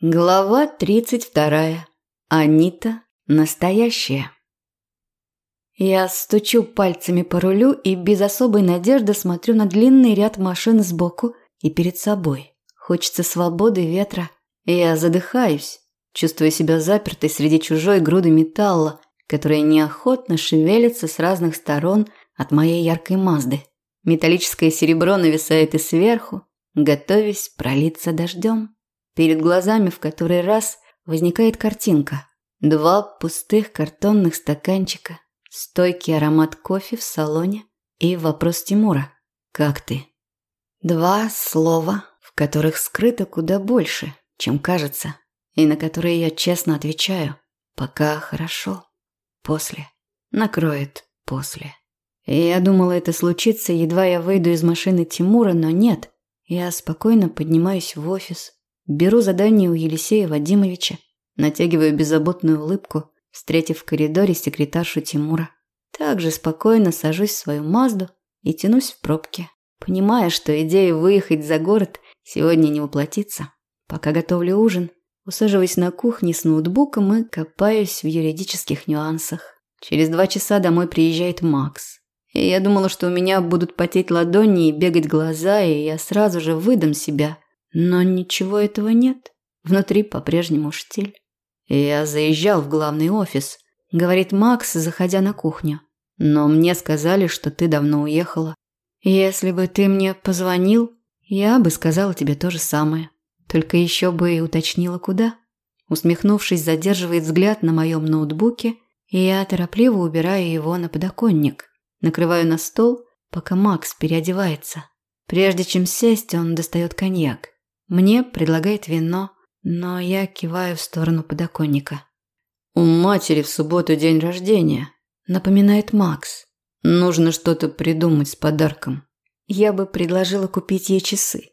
Глава 32. Анита настоящая. Я стучу пальцами по рулю и без особой надежды смотрю на длинный ряд машин сбоку и перед собой. Хочется свободы ветра. Я задыхаюсь, чувствуя себя запертой среди чужой груды металла, которая неохотно шевелится с разных сторон от моей яркой Мазды. Металлическое серебро нависает и сверху, готовясь пролиться дождем. Перед глазами в который раз возникает картинка. Два пустых картонных стаканчика, стойкий аромат кофе в салоне и вопрос Тимура. «Как ты?» Два слова, в которых скрыто куда больше, чем кажется, и на которые я честно отвечаю. Пока хорошо. После. Накроет после. Я думала, это случится, едва я выйду из машины Тимура, но нет. Я спокойно поднимаюсь в офис, Беру задание у Елисея Вадимовича, натягиваю беззаботную улыбку, встретив в коридоре секретаршу Тимура. Также спокойно сажусь в свою Мазду и тянусь в пробке, понимая, что идея выехать за город сегодня не воплотится. Пока готовлю ужин, усаживаюсь на кухне с ноутбуком и копаюсь в юридических нюансах. Через два часа домой приезжает Макс. И я думала, что у меня будут потеть ладони и бегать глаза, и я сразу же выдам себя, но ничего этого нет. Внутри по-прежнему штиль. Я заезжал в главный офис, говорит Макс, заходя на кухню. Но мне сказали, что ты давно уехала. Если бы ты мне позвонил, я бы сказала тебе то же самое. Только еще бы и уточнила, куда. Усмехнувшись, задерживает взгляд на моем ноутбуке, и я торопливо убираю его на подоконник. Накрываю на стол, пока Макс переодевается. Прежде чем сесть, он достает коньяк. Мне предлагает вино, но я киваю в сторону подоконника. «У матери в субботу день рождения», – напоминает Макс. «Нужно что-то придумать с подарком». Я бы предложила купить ей часы.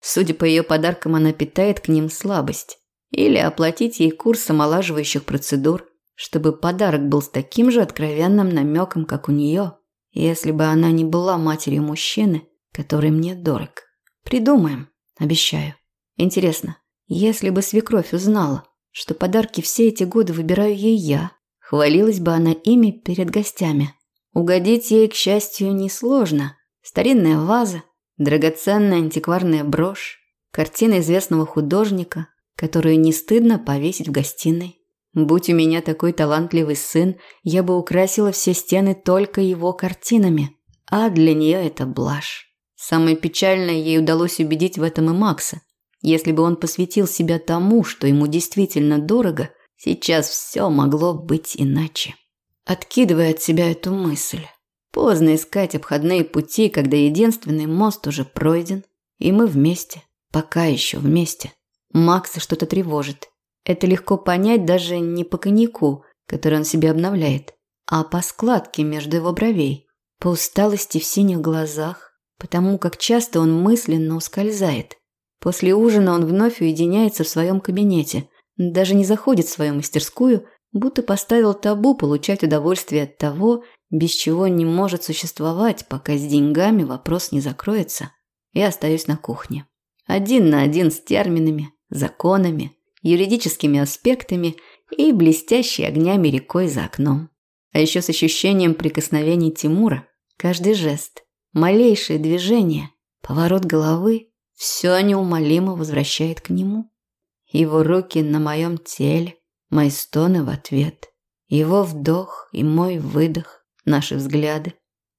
Судя по ее подаркам, она питает к ним слабость. Или оплатить ей курс омолаживающих процедур, чтобы подарок был с таким же откровенным намеком, как у нее, если бы она не была матерью мужчины, который мне дорог. Придумаем. Обещаю. Интересно, если бы свекровь узнала, что подарки все эти годы выбираю ей я, хвалилась бы она ими перед гостями. Угодить ей, к счастью, несложно. Старинная ваза, драгоценная антикварная брошь, картина известного художника, которую не стыдно повесить в гостиной. Будь у меня такой талантливый сын, я бы украсила все стены только его картинами, а для нее это блажь. Самое печальное, ей удалось убедить в этом и Макса. Если бы он посвятил себя тому, что ему действительно дорого, сейчас все могло быть иначе. Откидывая от себя эту мысль. Поздно искать обходные пути, когда единственный мост уже пройден, и мы вместе, пока еще вместе. Макса что-то тревожит. Это легко понять даже не по коньяку, который он себе обновляет, а по складке между его бровей, по усталости в синих глазах, потому как часто он мысленно ускользает. После ужина он вновь уединяется в своем кабинете, даже не заходит в свою мастерскую, будто поставил табу получать удовольствие от того, без чего не может существовать, пока с деньгами вопрос не закроется. Я остаюсь на кухне. Один на один с терминами, законами, юридическими аспектами и блестящей огнями рекой за окном. А еще с ощущением прикосновений Тимура. Каждый жест, Малейшее движение, поворот головы – все неумолимо возвращает к нему. Его руки на моем теле, мои стоны в ответ. Его вдох и мой выдох, наши взгляды.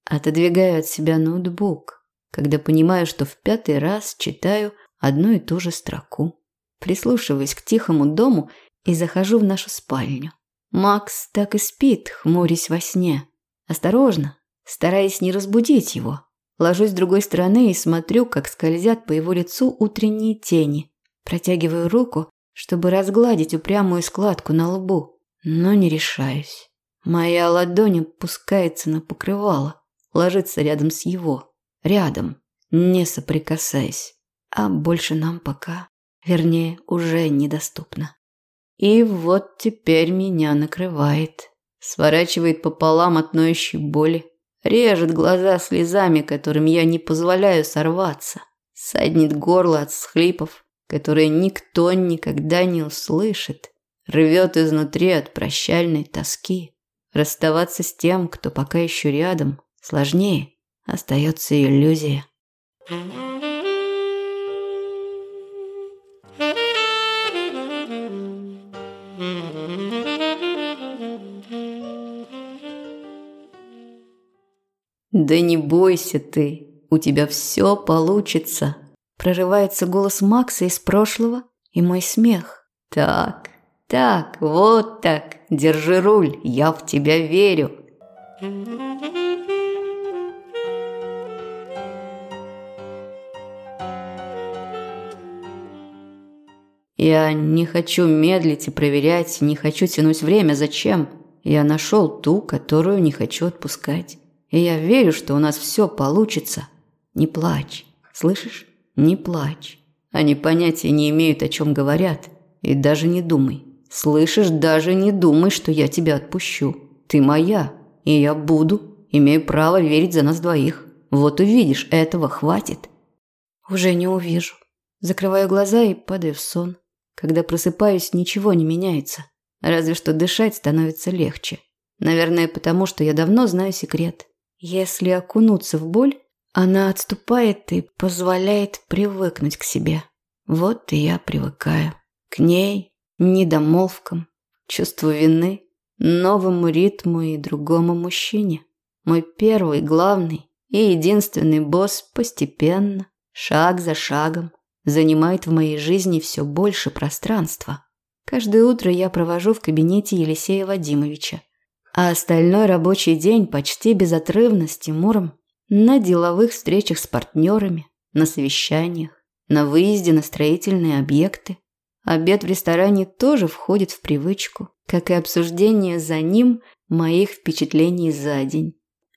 Отодвигаю от себя ноутбук, когда понимаю, что в пятый раз читаю одну и ту же строку. Прислушиваюсь к тихому дому и захожу в нашу спальню. Макс так и спит, хмурясь во сне. Осторожно, стараясь не разбудить его. Ложусь с другой стороны и смотрю, как скользят по его лицу утренние тени. Протягиваю руку, чтобы разгладить упрямую складку на лбу, но не решаюсь. Моя ладонь опускается на покрывало, ложится рядом с его. Рядом, не соприкасаясь. А больше нам пока, вернее, уже недоступно. И вот теперь меня накрывает. Сворачивает пополам от ноющей боли Режет глаза слезами, которым я не позволяю сорваться. Саднет горло от схлипов, которое никто никогда не услышит, рвет изнутри от прощальной тоски. Расставаться с тем, кто пока еще рядом, сложнее, остается иллюзия. «Да не бойся ты, у тебя все получится», – прорывается голос Макса из прошлого и мой смех. «Так, так, вот так, держи руль, я в тебя верю». Я не хочу медлить и проверять, не хочу тянуть время. Зачем? Я нашел ту, которую не хочу отпускать. И я верю, что у нас все получится. Не плачь. Слышишь? Не плачь. Они понятия не имеют, о чем говорят. И даже не думай. Слышишь, даже не думай, что я тебя отпущу. Ты моя, и я буду. Имею право верить за нас двоих. Вот увидишь, этого хватит. Уже не увижу. Закрываю глаза и падаю в сон. Когда просыпаюсь, ничего не меняется. Разве что дышать становится легче. Наверное, потому что я давно знаю секрет. Если окунуться в боль, она отступает и позволяет привыкнуть к себе. Вот и я привыкаю. К ней, недомолвкам, чувству вины, новому ритму и другому мужчине. Мой первый, главный и единственный босс постепенно, шаг за шагом, занимает в моей жизни все больше пространства. Каждое утро я провожу в кабинете Елисея Вадимовича – а остальной рабочий день почти безотрывно с Тимуром на деловых встречах с партнерами, на совещаниях, на выезде на строительные объекты. Обед в ресторане тоже входит в привычку, как и обсуждение за ним моих впечатлений за день.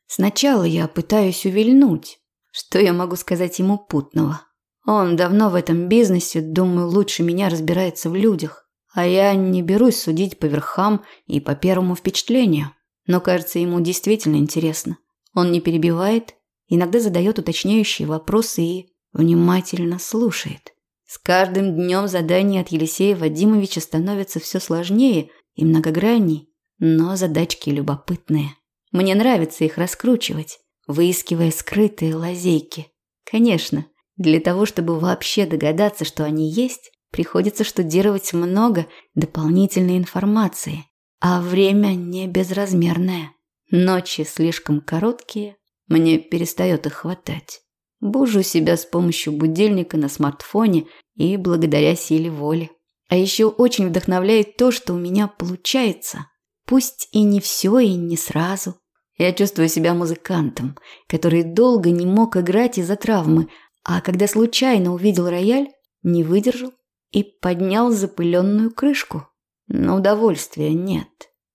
Сначала я пытаюсь увильнуть, что я могу сказать ему путного. Он давно в этом бизнесе, думаю, лучше меня разбирается в людях. А я не берусь судить по верхам и по первому впечатлению. Но, кажется, ему действительно интересно. Он не перебивает, иногда задает уточняющие вопросы и внимательно слушает. С каждым днем задания от Елисея Вадимовича становятся все сложнее и многогранней, но задачки любопытные. Мне нравится их раскручивать, выискивая скрытые лазейки. Конечно, для того, чтобы вообще догадаться, что они есть, приходится штудировать много дополнительной информации, а время не безразмерное. Ночи слишком короткие, мне перестает их хватать. Бужу себя с помощью будильника на смартфоне и благодаря силе воли. А еще очень вдохновляет то, что у меня получается. Пусть и не все, и не сразу. Я чувствую себя музыкантом, который долго не мог играть из-за травмы, а когда случайно увидел рояль, не выдержал и поднял запыленную крышку. Но удовольствия нет,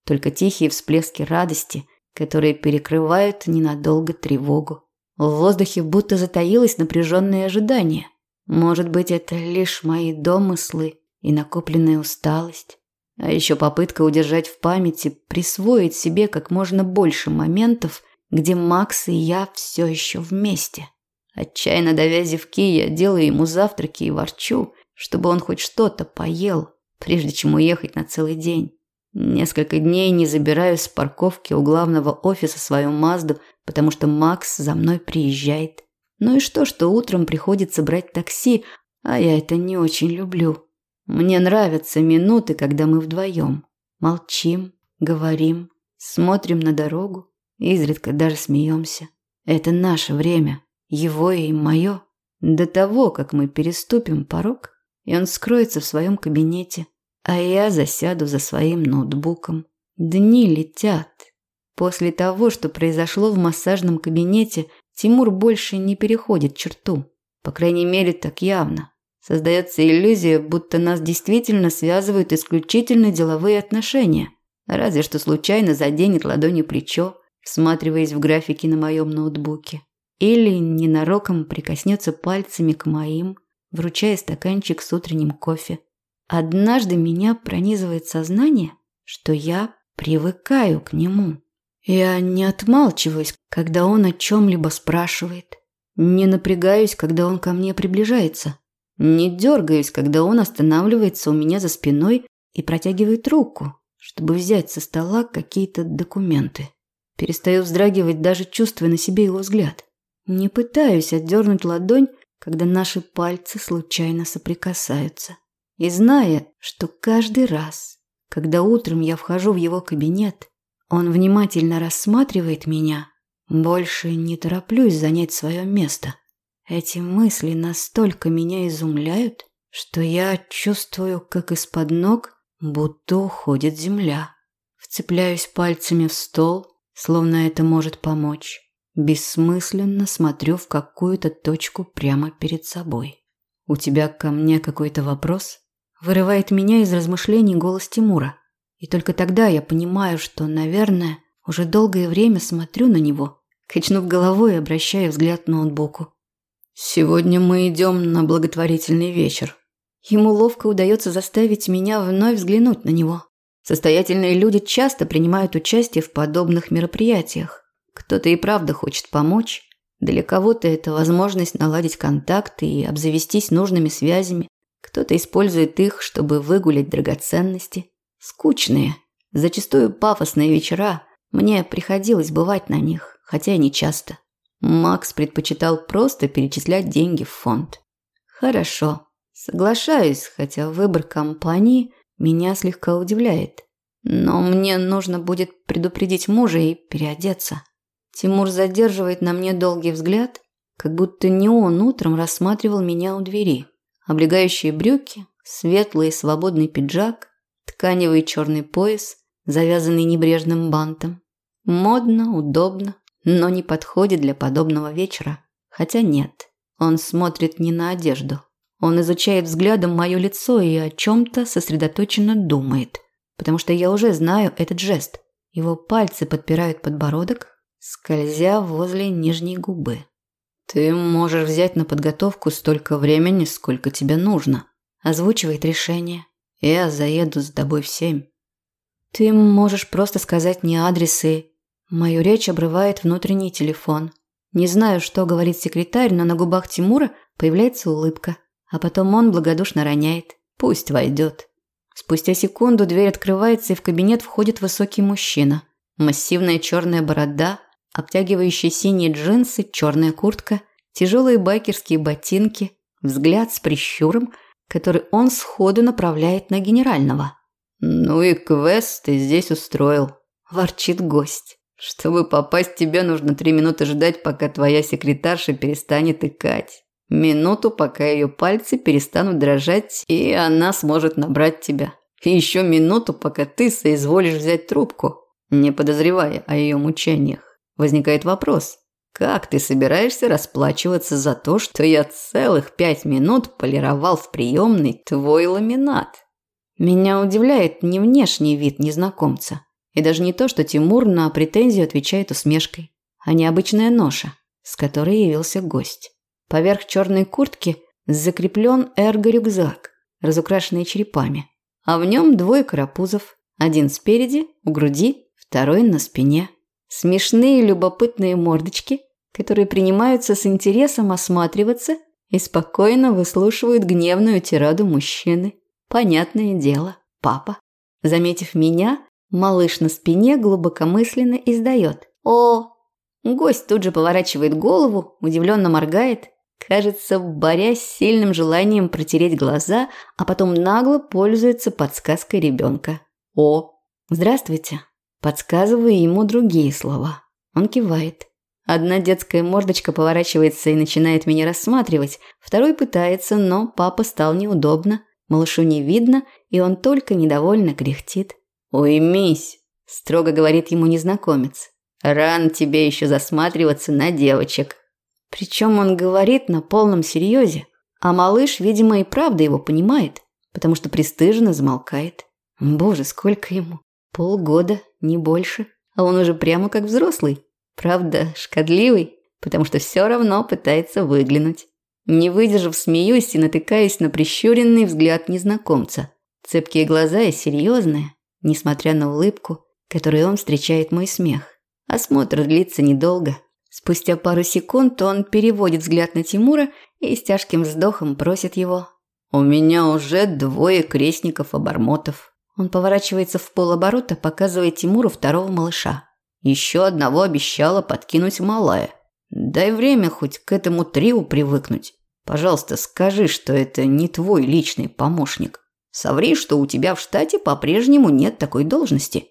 только тихие всплески радости, которые перекрывают ненадолго тревогу. В воздухе будто затаилось напряженное ожидание. Может быть, это лишь мои домыслы и накопленная усталость. А еще попытка удержать в памяти, присвоить себе как можно больше моментов, где Макс и я все еще вместе. Отчаянно давя зевки, я делаю ему завтраки и ворчу, чтобы он хоть что-то поел, прежде чем уехать на целый день. Несколько дней не забираю с парковки у главного офиса свою Мазду, потому что Макс за мной приезжает. Ну и что, что утром приходится брать такси, а я это не очень люблю. Мне нравятся минуты, когда мы вдвоем. Молчим, говорим, смотрим на дорогу, изредка даже смеемся. Это наше время, его и мое. До того, как мы переступим порог, и он скроется в своем кабинете, а я засяду за своим ноутбуком. Дни летят. После того, что произошло в массажном кабинете, Тимур больше не переходит черту. По крайней мере, так явно. Создается иллюзия, будто нас действительно связывают исключительно деловые отношения. Разве что случайно заденет ладонью плечо, всматриваясь в графики на моем ноутбуке. Или ненароком прикоснется пальцами к моим, вручая стаканчик с утренним кофе. Однажды меня пронизывает сознание, что я привыкаю к нему. Я не отмалчиваюсь, когда он о чем-либо спрашивает. Не напрягаюсь, когда он ко мне приближается. Не дергаюсь, когда он останавливается у меня за спиной и протягивает руку, чтобы взять со стола какие-то документы. Перестаю вздрагивать, даже чувствуя на себе его взгляд. Не пытаюсь отдернуть ладонь, когда наши пальцы случайно соприкасаются. И зная, что каждый раз, когда утром я вхожу в его кабинет, он внимательно рассматривает меня, больше не тороплюсь занять свое место. Эти мысли настолько меня изумляют, что я чувствую, как из-под ног будто уходит земля. Вцепляюсь пальцами в стол, словно это может помочь. Бессмысленно смотрю в какую-то точку прямо перед собой. «У тебя ко мне какой-то вопрос?» Вырывает меня из размышлений голос Тимура. И только тогда я понимаю, что, наверное, уже долгое время смотрю на него, качнув головой и обращая взгляд к ноутбуку. Сегодня мы идем на благотворительный вечер. Ему ловко удается заставить меня вновь взглянуть на него. Состоятельные люди часто принимают участие в подобных мероприятиях. Кто-то и правда хочет помочь. Для кого-то это возможность наладить контакты и обзавестись нужными связями. Кто-то использует их, чтобы выгулять драгоценности. Скучные, зачастую пафосные вечера. Мне приходилось бывать на них, хотя и не часто. Макс предпочитал просто перечислять деньги в фонд. Хорошо, соглашаюсь, хотя выбор компании меня слегка удивляет. Но мне нужно будет предупредить мужа и переодеться. Тимур задерживает на мне долгий взгляд, как будто не он утром рассматривал меня у двери. Облегающие брюки, светлый свободный пиджак, тканевый черный пояс, завязанный небрежным бантом. Модно, удобно, но не подходит для подобного вечера. Хотя нет, он смотрит не на одежду. Он изучает взглядом мое лицо и о чем-то сосредоточенно думает, потому что я уже знаю этот жест. Его пальцы подпирают подбородок, скользя возле нижней губы. «Ты можешь взять на подготовку столько времени, сколько тебе нужно», озвучивает решение. «Я заеду с тобой в семь». «Ты можешь просто сказать мне адрес и Мою речь обрывает внутренний телефон. Не знаю, что говорит секретарь, но на губах Тимура появляется улыбка. А потом он благодушно роняет. Пусть войдет. Спустя секунду дверь открывается, и в кабинет входит высокий мужчина. Массивная черная борода, обтягивающие синие джинсы, черная куртка, тяжелые байкерские ботинки, взгляд с прищуром, который он сходу направляет на генерального. «Ну и квест ты здесь устроил», – ворчит гость. Чтобы попасть, тебе нужно три минуты ждать, пока твоя секретарша перестанет икать. Минуту, пока ее пальцы перестанут дрожать, и она сможет набрать тебя. И еще минуту, пока ты соизволишь взять трубку, не подозревая о ее мучениях. Возникает вопрос, как ты собираешься расплачиваться за то, что я целых пять минут полировал в приемной твой ламинат? Меня удивляет не внешний вид незнакомца, и даже не то, что Тимур на претензию отвечает усмешкой, а необычная ноша, с которой явился гость. Поверх черной куртки закреплен эрго-рюкзак, разукрашенный черепами, а в нем двое карапузов, один спереди, у груди, второй на спине. Смешные любопытные мордочки, которые принимаются с интересом осматриваться и спокойно выслушивают гневную тираду мужчины. Понятное дело, папа. Заметив меня, Малыш на спине глубокомысленно издает. «О!» Гость тут же поворачивает голову, удивленно моргает, кажется, борясь с сильным желанием протереть глаза, а потом нагло пользуется подсказкой ребенка. «О!» «Здравствуйте!» Подсказываю ему другие слова. Он кивает. Одна детская мордочка поворачивается и начинает меня рассматривать, второй пытается, но папа стал неудобно, малышу не видно, и он только недовольно кряхтит. «Уймись», – строго говорит ему незнакомец. «Рано тебе еще засматриваться на девочек». Причем он говорит на полном серьезе, а малыш, видимо, и правда его понимает, потому что пристыженно замолкает. Боже, сколько ему? Полгода, не больше. А он уже прямо как взрослый. Правда, шкодливый, потому что все равно пытается выглянуть. Не выдержав, смеюсь и натыкаюсь на прищуренный взгляд незнакомца. Цепкие глаза и серьезные, несмотря на улыбку, которой он встречает мой смех. Осмотр длится недолго. Спустя пару секунд он переводит взгляд на Тимура и с тяжким вздохом просит его. «У меня уже двое крестников-обормотов». Он поворачивается в полоборота, показывая Тимуру второго малыша. Еще одного обещала подкинуть малая. Дай время хоть к этому триу привыкнуть. Пожалуйста, скажи, что это не твой личный помощник. Соври, что у тебя в штате по-прежнему нет такой должности.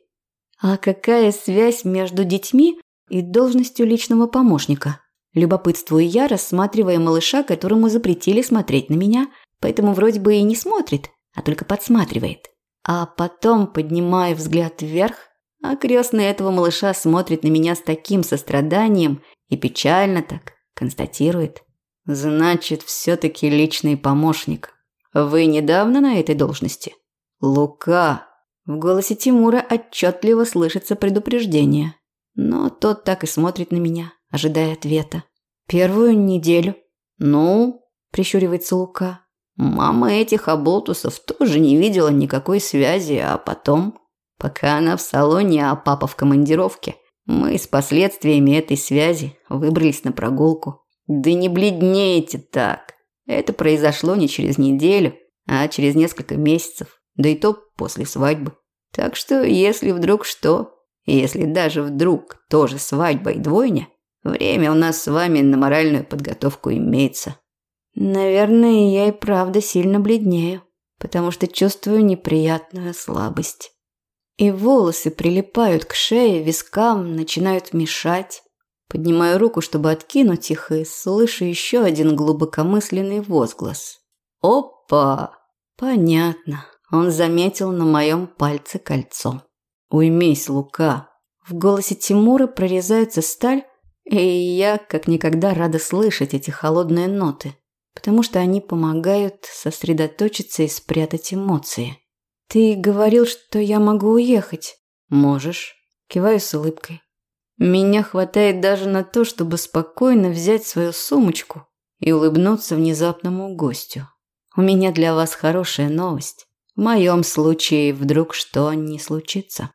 А какая связь между детьми и должностью личного помощника? Любопытствую я, рассматривая малыша, которому запретили смотреть на меня, поэтому вроде бы и не смотрит, а только подсматривает. А потом поднимаю взгляд вверх, а крестный этого малыша смотрит на меня с таким состраданием и печально так констатирует. Значит, все-таки личный помощник. Вы недавно на этой должности? Лука. В голосе Тимура отчетливо слышится предупреждение. Но тот так и смотрит на меня, ожидая ответа. Первую неделю. Ну, прищуривается Лука. Мама этих оболтусов тоже не видела никакой связи, а потом, пока она в салоне, а папа в командировке, мы с последствиями этой связи выбрались на прогулку. Да не бледнейте так. Это произошло не через неделю, а через несколько месяцев, да и то после свадьбы. Так что, если вдруг что, если даже вдруг тоже свадьба и двойня, время у нас с вами на моральную подготовку имеется. Наверное, я и правда сильно бледнею, потому что чувствую неприятную слабость. И волосы прилипают к шее, вискам, начинают мешать. Поднимаю руку, чтобы откинуть их, и слышу еще один глубокомысленный возглас. «Опа!» Понятно. Он заметил на моем пальце кольцо. «Уймись, Лука!» В голосе Тимура прорезается сталь, и я как никогда рада слышать эти холодные ноты, потому что они помогают сосредоточиться и спрятать эмоции. «Ты говорил, что я могу уехать?» «Можешь». Киваю с улыбкой. Меня хватает даже на то, чтобы спокойно взять свою сумочку и улыбнуться внезапному гостю. У меня для вас хорошая новость. В моем случае вдруг что не случится.